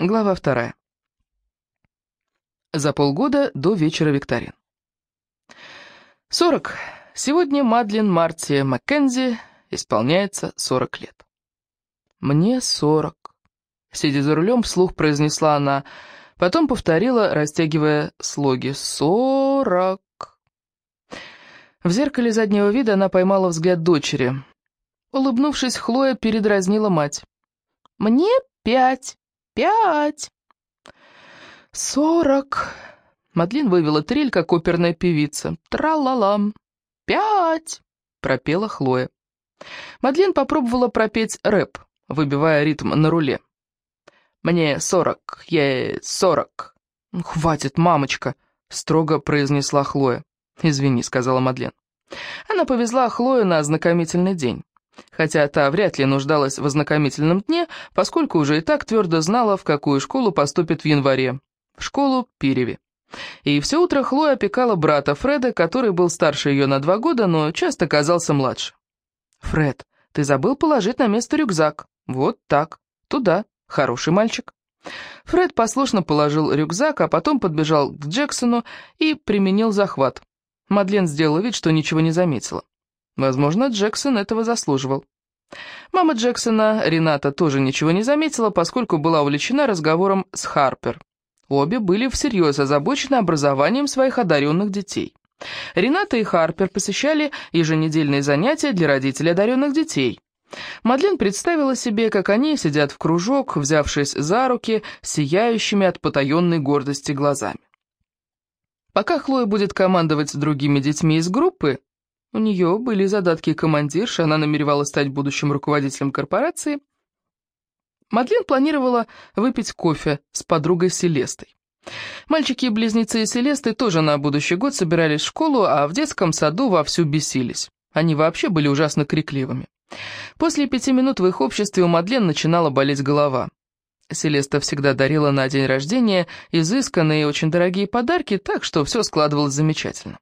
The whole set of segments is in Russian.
Глава вторая. За полгода до вечера викторин. 40. Сегодня Мадлен Марти Маккензи исполняется 40 лет. «Мне 40», — сидя за рулем, вслух произнесла она, потом повторила, растягивая слоги «сорок». В зеркале заднего вида она поймала взгляд дочери. Улыбнувшись, Хлоя передразнила мать. «Мне пять». Пять!» «Сорок!» Мадлин вывела трель, как оперная певица. «Тра-ла-лам!» «Пять!» — пропела Хлоя. Мадлен попробовала пропеть рэп, выбивая ритм на руле. «Мне сорок, ей сорок». «Хватит, мамочка!» — строго произнесла Хлоя. «Извини», — сказала Мадлен. Она повезла Хлою на ознакомительный день хотя та вряд ли нуждалась в ознакомительном дне, поскольку уже и так твердо знала, в какую школу поступит в январе. В школу Пиреви. И все утро Хлоя опекала брата Фреда, который был старше ее на два года, но часто казался младше. «Фред, ты забыл положить на место рюкзак. Вот так. Туда. Хороший мальчик». Фред послушно положил рюкзак, а потом подбежал к Джексону и применил захват. Мадлен сделала вид, что ничего не заметила. Возможно, Джексон этого заслуживал. Мама Джексона, Рената, тоже ничего не заметила, поскольку была увлечена разговором с Харпер. Обе были всерьез озабочены образованием своих одаренных детей. Рената и Харпер посещали еженедельные занятия для родителей одаренных детей. Мадлен представила себе, как они сидят в кружок, взявшись за руки, сияющими от потаенной гордости глазами. Пока Хлоя будет командовать другими детьми из группы, у нее были задатки командирши, она намеревалась стать будущим руководителем корпорации. Мадлен планировала выпить кофе с подругой Селестой. Мальчики и близнецы Селесты тоже на будущий год собирались в школу, а в детском саду вовсю бесились. Они вообще были ужасно крикливыми. После пяти минут в их обществе у Мадлен начинала болеть голова. Селеста всегда дарила на день рождения изысканные и очень дорогие подарки, так что все складывалось замечательно.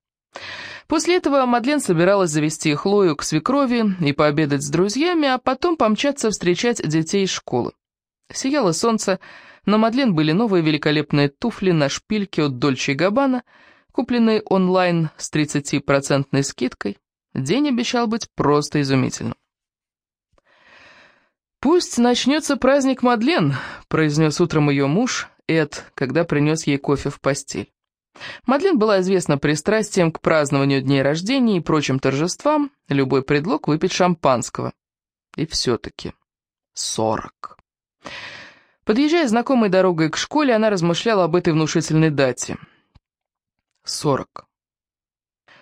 После этого Мадлен собиралась завести Хлою к свекрови и пообедать с друзьями, а потом помчаться встречать детей из школы. Сияло солнце, на Мадлен были новые великолепные туфли на шпильке от Дольче Габбана, купленные онлайн с 30% скидкой. День обещал быть просто изумительным. «Пусть начнется праздник Мадлен», — произнес утром ее муж, Эд, когда принес ей кофе в постель. Мадлен была известна пристрастием к празднованию дней рождения и прочим торжествам, любой предлог выпить шампанского. И все-таки сорок. Подъезжая знакомой дорогой к школе, она размышляла об этой внушительной дате. Сорок.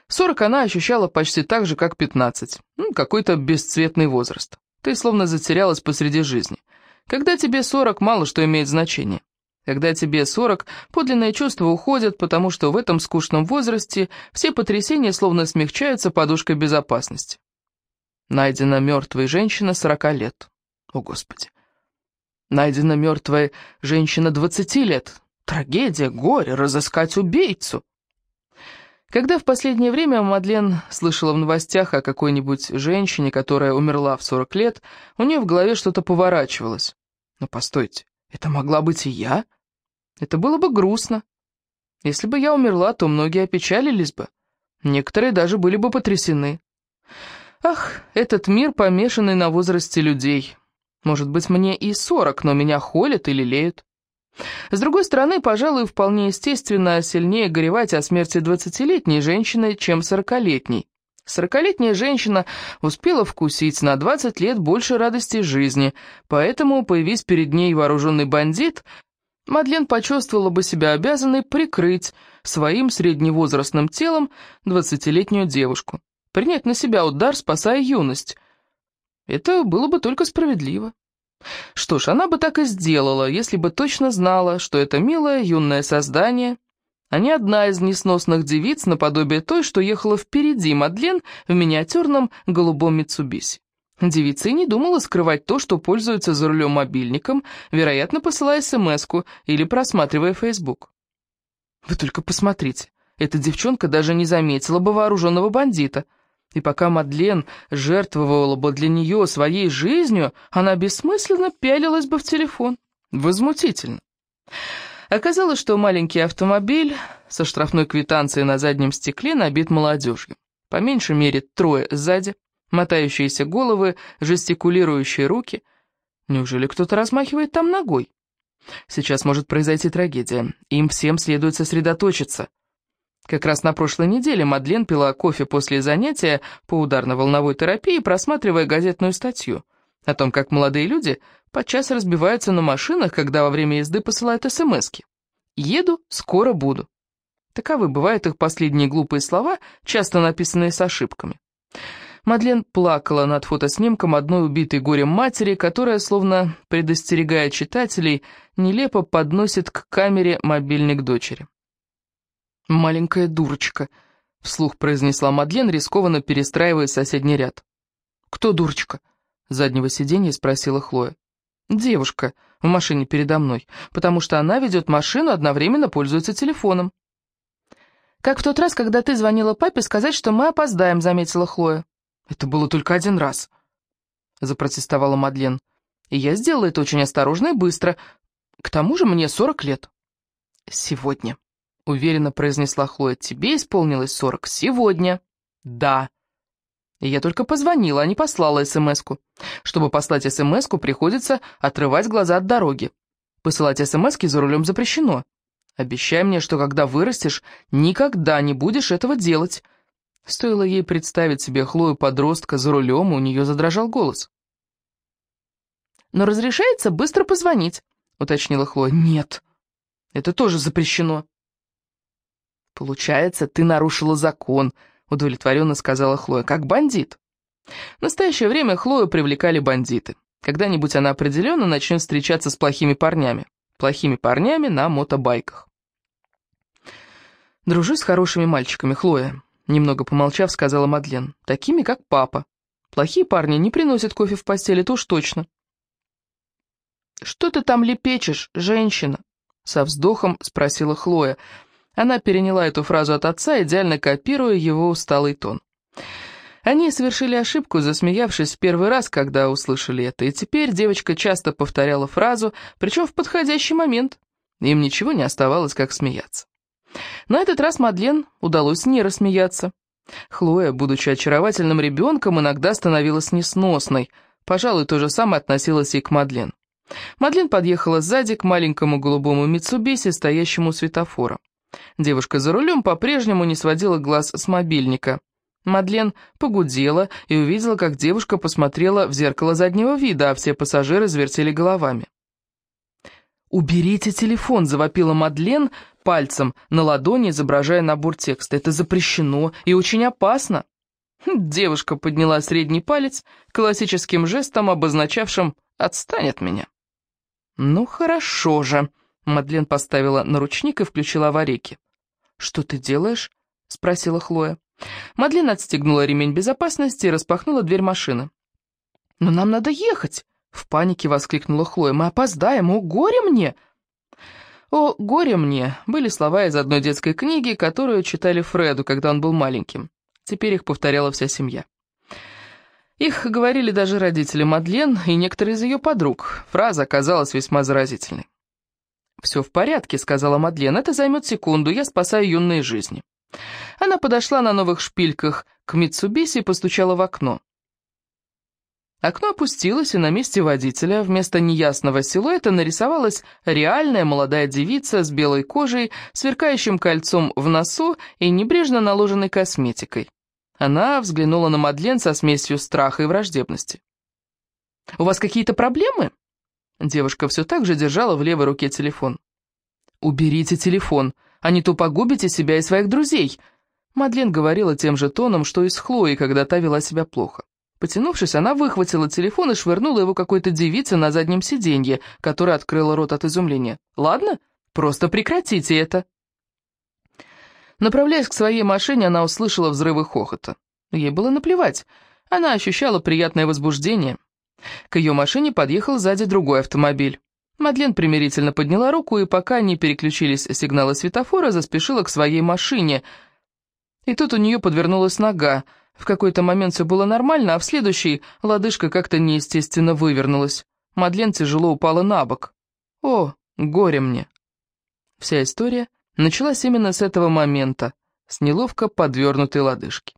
Сорок она ощущала почти так же, как пятнадцать. Ну, какой-то бесцветный возраст. Ты словно затерялась посреди жизни. Когда тебе сорок, мало что имеет значение. Когда тебе 40, подлинные чувства уходят, потому что в этом скучном возрасте все потрясения словно смягчаются подушкой безопасности. Найдена мертвая женщина 40 лет. О, Господи. Найдена мертвая женщина 20 лет. Трагедия, горе, разыскать убийцу. Когда в последнее время Мадлен слышала в новостях о какой-нибудь женщине, которая умерла в 40 лет, у нее в голове что-то поворачивалось. Но постойте, это могла быть и я? Это было бы грустно. Если бы я умерла, то многие опечалились бы. Некоторые даже были бы потрясены. Ах, этот мир, помешанный на возрасте людей. Может быть, мне и сорок, но меня холят и лелеют. С другой стороны, пожалуй, вполне естественно сильнее горевать о смерти двадцатилетней женщины, чем сорокалетней. Сорокалетняя женщина успела вкусить на двадцать лет больше радости жизни, поэтому, появись перед ней вооруженный бандит, Мадлен почувствовала бы себя обязанной прикрыть своим средневозрастным телом двадцатилетнюю девушку, принять на себя удар, спасая юность. Это было бы только справедливо. Что ж, она бы так и сделала, если бы точно знала, что это милое юное создание, а не одна из несносных девиц наподобие той, что ехала впереди Мадлен в миниатюрном голубом Митсубиси. Девица и не думала скрывать то, что пользуется за рулем мобильником, вероятно, посылая смс или просматривая Facebook. Вы только посмотрите, эта девчонка даже не заметила бы вооруженного бандита. И пока Мадлен жертвовала бы для нее своей жизнью, она бессмысленно пялилась бы в телефон. Возмутительно. Оказалось, что маленький автомобиль со штрафной квитанцией на заднем стекле набит молодежью. По меньшей мере трое сзади, мотающиеся головы, жестикулирующие руки. Неужели кто-то размахивает там ногой? Сейчас может произойти трагедия. Им всем следует сосредоточиться. Как раз на прошлой неделе Мадлен пила кофе после занятия по ударно-волновой терапии, просматривая газетную статью о том, как молодые люди подчас разбиваются на машинах, когда во время езды посылают СМСки. «Еду, скоро буду». Таковы бывают их последние глупые слова, часто написанные с ошибками. Мадлен плакала над фотоснимком одной убитой горем матери, которая, словно предостерегая читателей, нелепо подносит к камере мобильник дочери. «Маленькая дурочка», — вслух произнесла Мадлен, рискованно перестраивая соседний ряд. «Кто дурочка?» — заднего сиденья спросила Хлоя. «Девушка в машине передо мной, потому что она ведет машину, одновременно пользуется телефоном». «Как в тот раз, когда ты звонила папе сказать, что мы опоздаем», — заметила Хлоя. «Это было только один раз», — запротестовала Мадлен. «И я сделала это очень осторожно и быстро. К тому же мне сорок лет». «Сегодня», — уверенно произнесла Хлоя. «Тебе исполнилось сорок сегодня». «Да». И я только позвонила, а не послала СМС-ку. Чтобы послать СМС-ку, приходится отрывать глаза от дороги. Посылать СМС-ки за рулем запрещено. Обещай мне, что когда вырастешь, никогда не будешь этого делать. Стоило ей представить себе Хлою-подростка за рулем, у нее задрожал голос. «Но разрешается быстро позвонить», — уточнила Хлоя. «Нет, это тоже запрещено». «Получается, ты нарушила закон», — удовлетворенно сказала Хлоя, — «как бандит». В настоящее время Хлою привлекали бандиты. Когда-нибудь она определенно начнет встречаться с плохими парнями. Плохими парнями на мотобайках. «Дружусь с хорошими мальчиками, Хлоя», Немного помолчав, сказала Мадлен. «Такими, как папа. Плохие парни не приносят кофе в постель, это уж точно». «Что ты там лепечешь, женщина?» Со вздохом спросила Хлоя. Она переняла эту фразу от отца, идеально копируя его усталый тон. Они совершили ошибку, засмеявшись в первый раз, когда услышали это, и теперь девочка часто повторяла фразу, причем в подходящий момент. Им ничего не оставалось, как смеяться. На этот раз Мадлен удалось не рассмеяться. Хлоя, будучи очаровательным ребенком, иногда становилась несносной. Пожалуй, то же самое относилось и к Мадлен. Мадлен подъехала сзади к маленькому голубому Митсубиси, стоящему у светофора. Девушка за рулем по-прежнему не сводила глаз с мобильника. Мадлен погудела и увидела, как девушка посмотрела в зеркало заднего вида, а все пассажиры завертели головами. «Уберите телефон!» — завопила Мадлен пальцем на ладони, изображая набор текста. «Это запрещено и очень опасно!» Девушка подняла средний палец, классическим жестом, обозначавшим «отстань от меня». «Ну хорошо же», — Мадлен поставила на ручник и включила аварийки. «Что ты делаешь?» — спросила Хлоя. Мадлен отстегнула ремень безопасности и распахнула дверь машины. «Но нам надо ехать!» В панике воскликнула Хлоя. «Мы опоздаем! О, горе мне!» «О, горе мне» были слова из одной детской книги, которую читали Фреду, когда он был маленьким. Теперь их повторяла вся семья. Их говорили даже родители Мадлен и некоторые из ее подруг. Фраза оказалась весьма заразительной. «Все в порядке», — сказала Мадлен, — «это займет секунду, я спасаю юные жизни». Она подошла на новых шпильках к Митсубиси и постучала в окно. Окно опустилось, и на месте водителя вместо неясного силуэта нарисовалась реальная молодая девица с белой кожей, сверкающим кольцом в носу и небрежно наложенной косметикой. Она взглянула на Мадлен со смесью страха и враждебности. «У вас какие-то проблемы?» Девушка все так же держала в левой руке телефон. «Уберите телефон, а не то погубите себя и своих друзей», Мадлен говорила тем же тоном, что и с Хлоей, когда та вела себя плохо. Потянувшись, она выхватила телефон и швырнула его какой-то девице на заднем сиденье, которая открыла рот от изумления. «Ладно, просто прекратите это». Направляясь к своей машине, она услышала взрывы хохота. Ей было наплевать, она ощущала приятное возбуждение. К ее машине подъехал сзади другой автомобиль. Мадлен примирительно подняла руку, и пока не переключились сигналы светофора, заспешила к своей машине. И тут у нее подвернулась нога, в какой-то момент все было нормально, а в следующий лодыжка как-то неестественно вывернулась. Мадлен тяжело упала на бок. О, горе мне. Вся история началась именно с этого момента, с неловко подвернутой лодыжки.